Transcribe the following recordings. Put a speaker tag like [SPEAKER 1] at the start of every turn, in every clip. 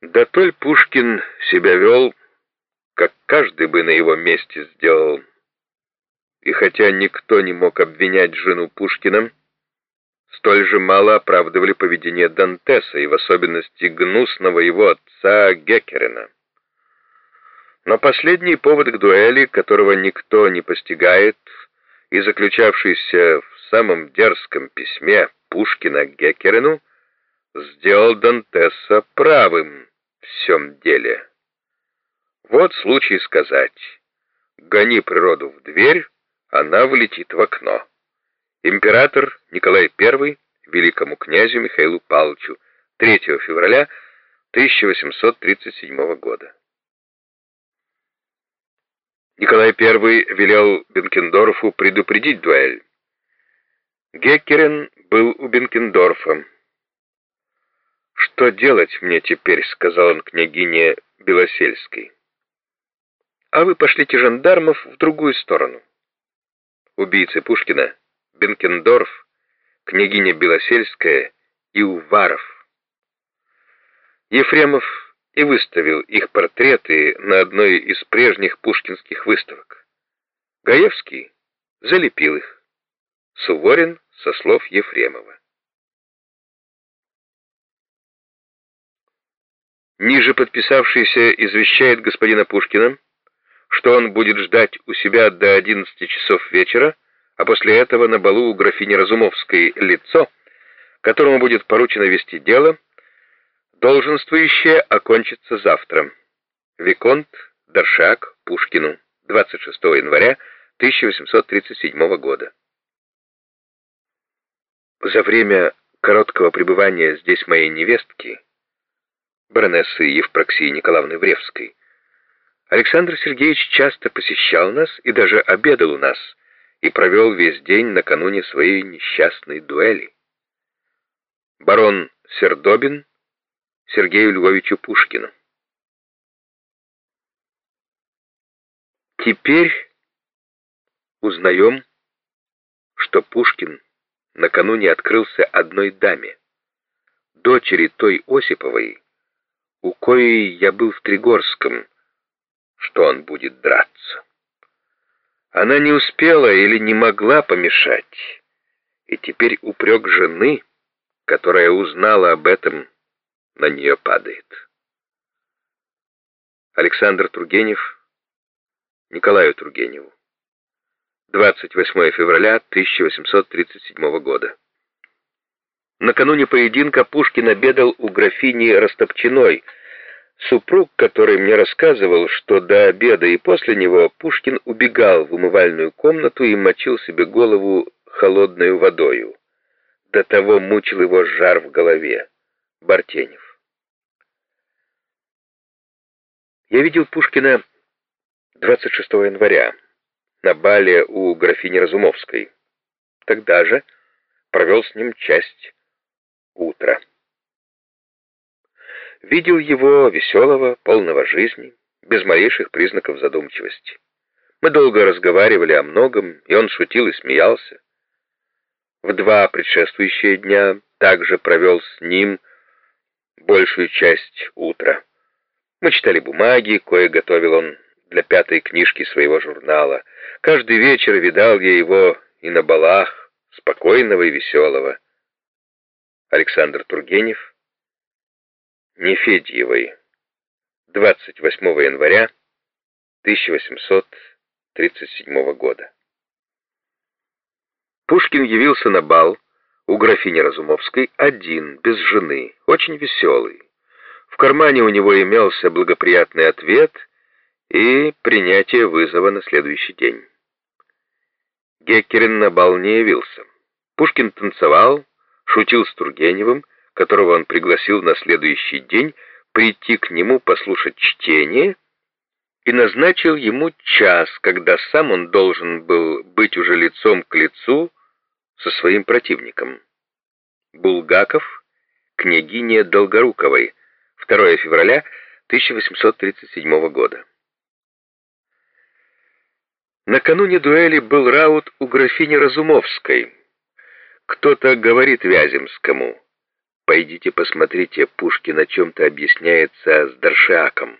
[SPEAKER 1] Да толь Пушкин себя вел, как каждый бы на его месте сделал. И хотя никто не мог обвинять жену Пушкина, столь же мало оправдывали поведение Дантеса и в особенности гнусного его отца Геккерена. Но последний повод к дуэли, которого никто не постигает, и заключавшийся в самом дерзком письме Пушкина Геккерену, сделал Дантеса правым всем деле. Вот случай сказать. Гони природу в дверь, она влетит в окно. Император Николай I великому князю Михаилу Павловичу 3 февраля 1837 года. Николай I велел Бенкендорфу предупредить дуэль. Геккерен был у Бенкендорфа. «Что делать мне теперь?» — сказал он княгине Белосельской. «А вы пошлите жандармов в другую сторону». Убийцы Пушкина, Бенкендорф, княгиня Белосельская и Уваров. Ефремов и выставил их портреты на одной из прежних пушкинских выставок. Гаевский залепил их. Суворин со слов Ефремова. Ниже подписавшийся извещает господина Пушкина, что он будет ждать у себя до 11 часов вечера, а после этого на балу у графини Разумовской лицо, которому будет поручено вести дело, Долженствующее окончится завтра. Виконт Даршак Пушкину. 26 января 1837 года. За время короткого пребывания здесь моей невестки, баронессы Евпроксии Николаевны Вревской, Александр Сергеевич часто посещал нас и даже обедал у нас и провел весь день накануне своей несчастной дуэли. Барон Сердобин Сергею Львовичу Пушкину. Теперь узнаем, что Пушкин накануне открылся одной даме, дочери той Осиповой, у коей я был в Тригорском, что он будет драться. Она не успела или не могла помешать, и теперь упрек жены, которая узнала об этом на нее падает. Александр Тургенев Николаю Тургеневу. 28 февраля 1837 года. Накануне поединка Пушкин обедал у графини Растопчиной, супруг, который мне рассказывал, что до обеда и после него Пушкин убегал в умывальную комнату и мочил себе голову холодной водою. До того мучил его жар в голове. Бартенев. Я видел Пушкина 26 января на бале у графини Разумовской. Тогда же провел с ним часть утра. Видел его веселого, полного жизни, без малейших признаков задумчивости. Мы долго разговаривали о многом, и он шутил и смеялся. В два предшествующие дня также провел с ним большую часть утра. Мы читали бумаги, кое готовил он для пятой книжки своего журнала. Каждый вечер видал я его и на балах, спокойного и веселого. Александр Тургенев, Нефедьевой, 28 января 1837 года. Пушкин явился на бал у графини Разумовской один, без жены, очень веселый. В кармане у него имелся благоприятный ответ и принятие вызова на следующий день. Геккерин на бал не явился. Пушкин танцевал, шутил с Тургеневым, которого он пригласил на следующий день прийти к нему послушать чтение и назначил ему час, когда сам он должен был быть уже лицом к лицу со своим противником. Булгаков, княгиня Долгоруковой, 2 февраля 1837 года. Накануне дуэли был раут у графини Разумовской. Кто-то говорит Вяземскому, Пойдите посмотрите, Пушкин о чем-то объясняется с Даршиаком.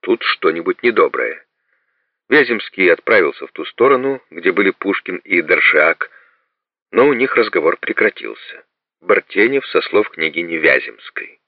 [SPEAKER 1] Тут что-нибудь недоброе. Вяземский отправился в ту сторону, где были Пушкин и Даршиак, но у них разговор прекратился. Бартенев со слов княгини Вяземской.